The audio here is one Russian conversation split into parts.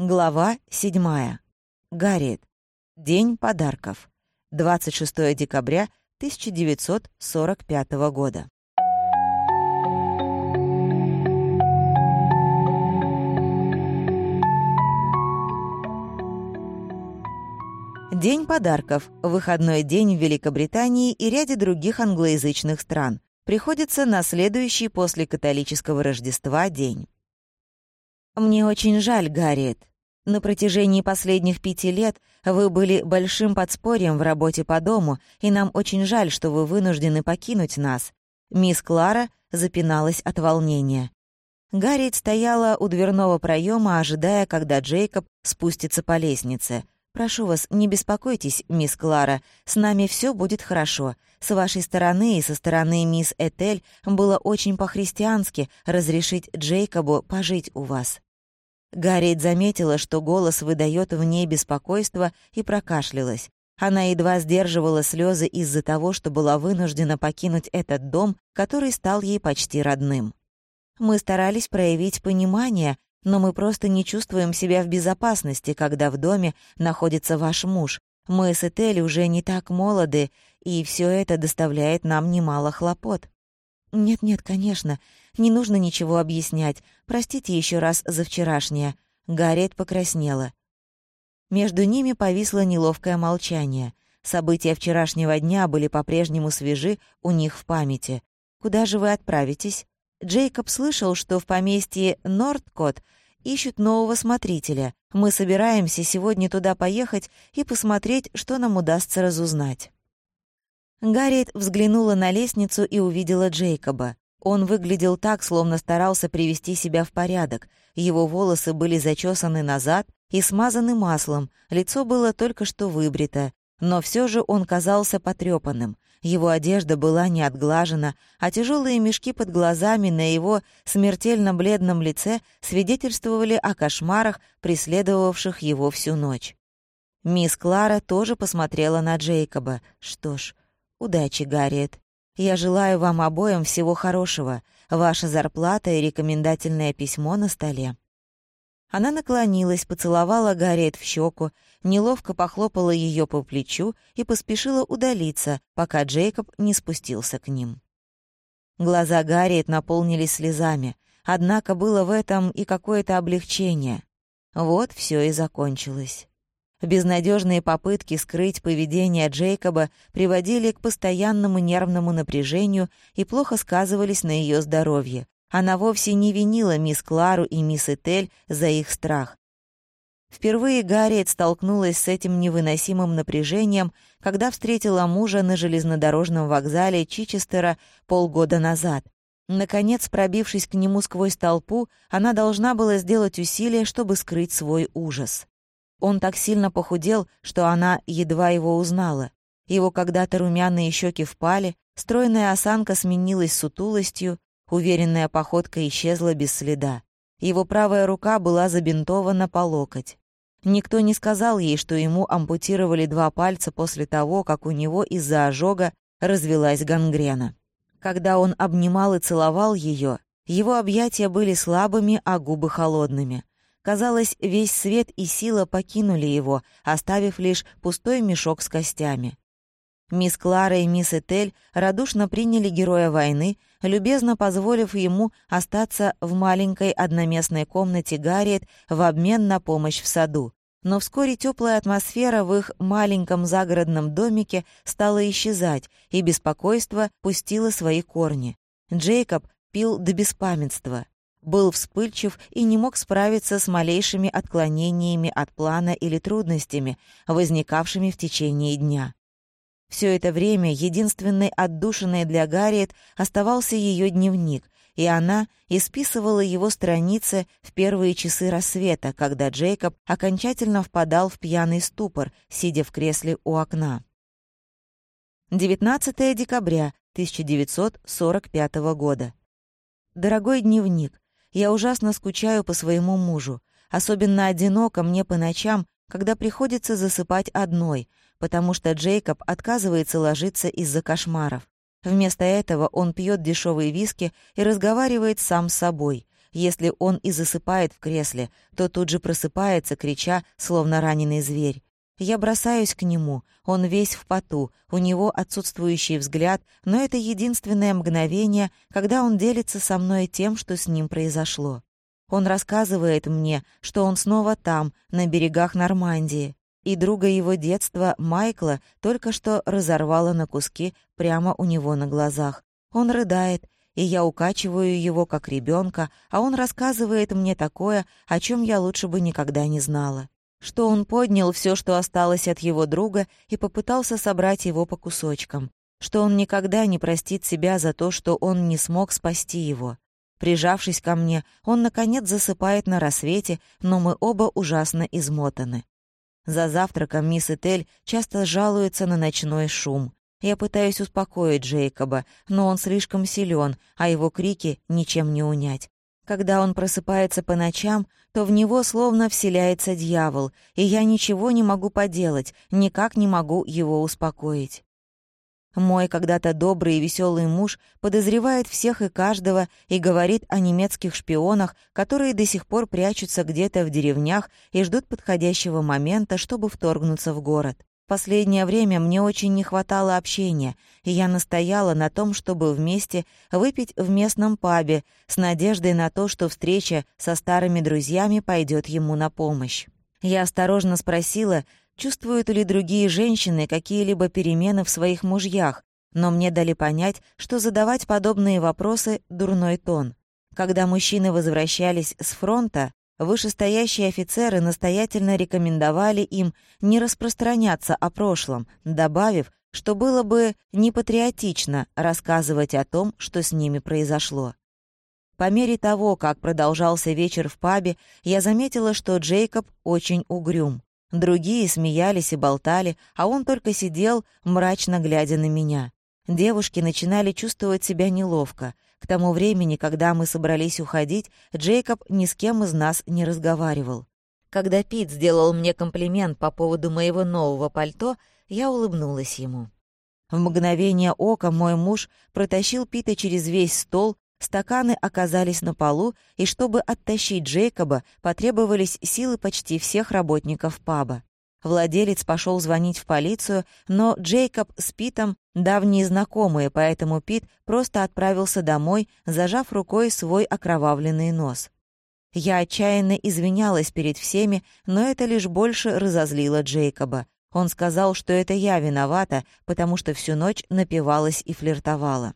Глава 7. Гарриет. День подарков. 26 декабря 1945 года. День подарков. Выходной день в Великобритании и ряде других англоязычных стран. Приходится на следующий после католического Рождества день. «Мне очень жаль, Гарриет. На протяжении последних пяти лет вы были большим подспорьем в работе по дому, и нам очень жаль, что вы вынуждены покинуть нас». Мисс Клара запиналась от волнения. Гарриет стояла у дверного проема, ожидая, когда Джейкоб спустится по лестнице. «Прошу вас, не беспокойтесь, мисс Клара, с нами все будет хорошо. С вашей стороны и со стороны мисс Этель было очень по-христиански разрешить Джейкобу пожить у вас». Гарриет заметила, что голос выдает в ней беспокойство, и прокашлялась. Она едва сдерживала слезы из-за того, что была вынуждена покинуть этот дом, который стал ей почти родным. «Мы старались проявить понимание, но мы просто не чувствуем себя в безопасности, когда в доме находится ваш муж. Мы с Этель уже не так молоды, и все это доставляет нам немало хлопот». «Нет-нет, конечно, не нужно ничего объяснять. Простите еще раз за вчерашнее». Гарриет покраснела. Между ними повисло неловкое молчание. События вчерашнего дня были по-прежнему свежи у них в памяти. «Куда же вы отправитесь?» Джейкоб слышал, что в поместье Нордкот ищут нового смотрителя. Мы собираемся сегодня туда поехать и посмотреть, что нам удастся разузнать. Гарриет взглянула на лестницу и увидела Джейкоба. Он выглядел так, словно старался привести себя в порядок. Его волосы были зачесаны назад и смазаны маслом, лицо было только что выбрито, но все же он казался потрепанным. Его одежда была не отглажена, а тяжелые мешки под глазами на его смертельно бледном лице свидетельствовали о кошмарах, преследовавших его всю ночь. Мисс Клара тоже посмотрела на Джейкоба. Что ж, Удачи, Гарриет. Я желаю вам обоим всего хорошего. Ваша зарплата и рекомендательное письмо на столе». Она наклонилась, поцеловала Гарриет в щеку, неловко похлопала ее по плечу и поспешила удалиться, пока Джейкоб не спустился к ним. Глаза Гарриет наполнились слезами, однако было в этом и какое-то облегчение. Вот все и закончилось. Безнадежные попытки скрыть поведение Джейкоба приводили к постоянному нервному напряжению и плохо сказывались на ее здоровье. Она вовсе не винила мисс Клару и мисс Этель за их страх. Впервые Гарриет столкнулась с этим невыносимым напряжением, когда встретила мужа на железнодорожном вокзале Чичестера полгода назад. Наконец, пробившись к нему сквозь толпу, она должна была сделать усилие, чтобы скрыть свой ужас. Он так сильно похудел, что она едва его узнала. Его когда-то румяные щеки впали, стройная осанка сменилась сутулостью, уверенная походка исчезла без следа. Его правая рука была забинтована по локоть. Никто не сказал ей, что ему ампутировали два пальца после того, как у него из-за ожога развелась гангрена. Когда он обнимал и целовал ее, его объятия были слабыми, а губы холодными. Казалось, весь свет и сила покинули его, оставив лишь пустой мешок с костями. Мисс Клара и мисс Этель радушно приняли героя войны, любезно позволив ему остаться в маленькой одноместной комнате Гарриет в обмен на помощь в саду. Но вскоре теплая атмосфера в их маленьком загородном домике стала исчезать, и беспокойство пустило свои корни. Джейкоб пил до беспамятства был вспыльчив и не мог справиться с малейшими отклонениями от плана или трудностями, возникавшими в течение дня. Все это время единственной отдушиной для Гарриет оставался ее дневник, и она исписывала его страницы в первые часы рассвета, когда Джейкоб окончательно впадал в пьяный ступор, сидя в кресле у окна. 19 декабря 1945 года. Дорогой дневник, я ужасно скучаю по своему мужу. Особенно одиноко мне по ночам, когда приходится засыпать одной, потому что Джейкоб отказывается ложиться из-за кошмаров. Вместо этого он пьет дешевые виски и разговаривает сам с собой. Если он и засыпает в кресле, то тут же просыпается, крича, словно раненый зверь. Я бросаюсь к нему, он весь в поту, у него отсутствующий взгляд, но это единственное мгновение, когда он делится со мной тем, что с ним произошло. Он рассказывает мне, что он снова там, на берегах Нормандии, и друга его детства, Майкла, только что разорвало на куски прямо у него на глазах. Он рыдает, и я укачиваю его как ребенка, а он рассказывает мне такое, о чем я лучше бы никогда не знала что он поднял все, что осталось от его друга, и попытался собрать его по кусочкам, что он никогда не простит себя за то, что он не смог спасти его. Прижавшись ко мне, он, наконец, засыпает на рассвете, но мы оба ужасно измотаны. За завтраком мисс Этель часто жалуется на ночной шум. Я пытаюсь успокоить Джейкоба, но он слишком силен, а его крики ничем не унять. Когда он просыпается по ночам, то в него словно вселяется дьявол, и я ничего не могу поделать, никак не могу его успокоить. Мой когда-то добрый и веселый муж подозревает всех и каждого и говорит о немецких шпионах, которые до сих пор прячутся где-то в деревнях и ждут подходящего момента, чтобы вторгнуться в город. Последнее время мне очень не хватало общения, и я настояла на том, чтобы вместе выпить в местном пабе с надеждой на то, что встреча со старыми друзьями пойдет ему на помощь. Я осторожно спросила, чувствуют ли другие женщины какие-либо перемены в своих мужьях, но мне дали понять, что задавать подобные вопросы — дурной тон. Когда мужчины возвращались с фронта, Вышестоящие офицеры настоятельно рекомендовали им не распространяться о прошлом, добавив, что было бы непатриотично рассказывать о том, что с ними произошло. По мере того, как продолжался вечер в пабе, я заметила, что Джейкоб очень угрюм. Другие смеялись и болтали, а он только сидел, мрачно глядя на меня. Девушки начинали чувствовать себя неловко. К тому времени, когда мы собрались уходить, Джейкоб ни с кем из нас не разговаривал. Когда Пит сделал мне комплимент по поводу моего нового пальто, я улыбнулась ему. В мгновение ока мой муж протащил Пита через весь стол, стаканы оказались на полу, и чтобы оттащить Джейкоба, потребовались силы почти всех работников паба. Владелец пошел звонить в полицию, но Джейкоб с Питом давние знакомые, поэтому Пит просто отправился домой, зажав рукой свой окровавленный нос. Я отчаянно извинялась перед всеми, но это лишь больше разозлило Джейкоба. Он сказал, что это я виновата, потому что всю ночь напивалась и флиртовала.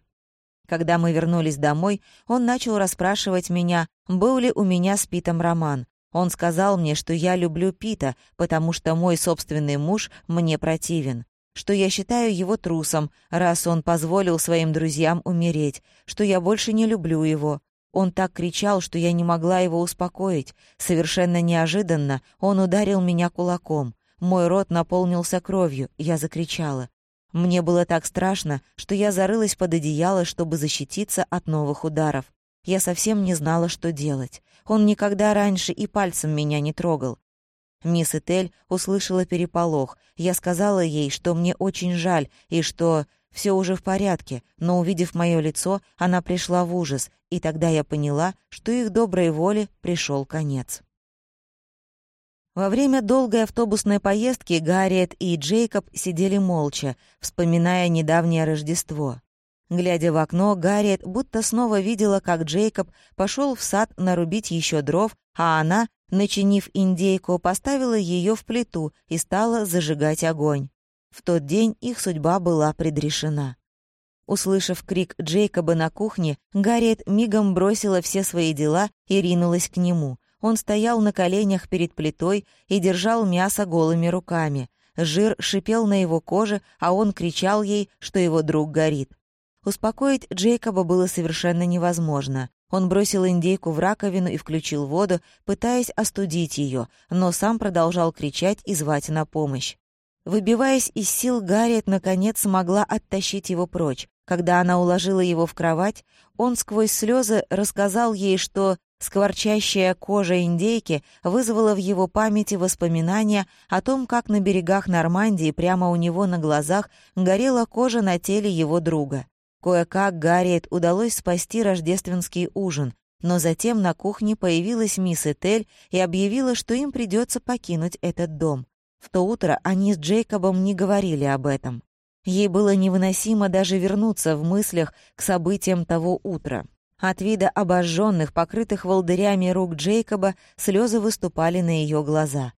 Когда мы вернулись домой, он начал расспрашивать меня, был ли у меня с Питом роман, он сказал мне, что я люблю Пита, потому что мой собственный муж мне противен, что я считаю его трусом, раз он позволил своим друзьям умереть, что я больше не люблю его. Он так кричал, что я не могла его успокоить. Совершенно неожиданно он ударил меня кулаком. Мой рот наполнился кровью, я закричала. Мне было так страшно, что я зарылась под одеяло, чтобы защититься от новых ударов. Я совсем не знала, что делать. Он никогда раньше и пальцем меня не трогал. Мисс Этель услышала переполох. Я сказала ей, что мне очень жаль и что все уже в порядке, но, увидев мое лицо, она пришла в ужас, и тогда я поняла, что их доброй воле пришел конец. Во время долгой автобусной поездки Гарриет и Джейкоб сидели молча, вспоминая недавнее Рождество. Глядя в окно, Гарриет будто снова видела, как Джейкоб пошел в сад нарубить еще дров, а она, начинив индейку, поставила ее в плиту и стала зажигать огонь. В тот день их судьба была предрешена. Услышав крик Джейкоба на кухне, Гарриет мигом бросила все свои дела и ринулась к нему. Он стоял на коленях перед плитой и держал мясо голыми руками. Жир шипел на его коже, а он кричал ей, что его друг горит. Успокоить Джейкоба было совершенно невозможно. Он бросил индейку в раковину и включил воду, пытаясь остудить ее, но сам продолжал кричать и звать на помощь. Выбиваясь из сил, Гарриет наконец смогла оттащить его прочь. Когда она уложила его в кровать, он сквозь слезы рассказал ей, что скворчащая кожа индейки вызвала в его памяти воспоминания о том, как на берегах Нормандии прямо у него на глазах горела кожа на теле его друга. Кое-как Гарриет удалось спасти рождественский ужин. но затем на кухне появилась мисс Этель и объявила, что им придется покинуть этот дом. В то утро они с Джейкобом не говорили об этом. Ей было невыносимо даже вернуться в мыслях к событиям того утра. От вида обожженных, покрытых волдырями рук Джейкоба, слезы выступали на ее глаза.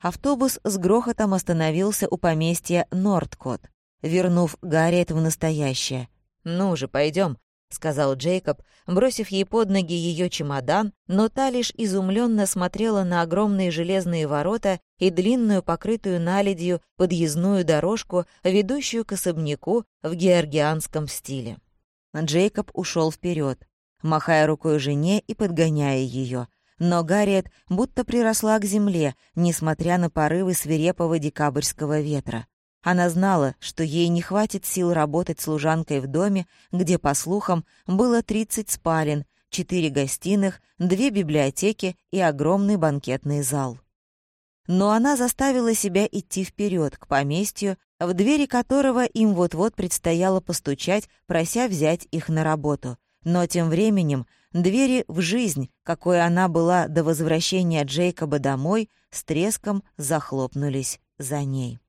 Автобус с грохотом остановился у поместья Нордкот, вернув Гарриет в настоящее. «Ну же, пойдем, сказал Джейкоб, бросив ей под ноги ее чемодан, но та лишь изумленно смотрела на огромные железные ворота и длинную, покрытую наледью, подъездную дорожку, ведущую к особняку в георгианском стиле. Джейкоб ушел вперед, махая рукой жене и подгоняя ее. Но Гарриет будто приросла к земле, несмотря на порывы свирепого декабрьского ветра. Она знала, что ей не хватит сил работать служанкой в доме, где, по слухам, было 30 спален, 4 гостиных, 2 библиотеки и огромный банкетный зал. Но она заставила себя идти вперед к поместью, в двери которого им вот-вот предстояло постучать, прося взять их на работу. Но тем временем двери в жизнь, какой она была до возвращения Джейкоба домой, с треском захлопнулись за ней.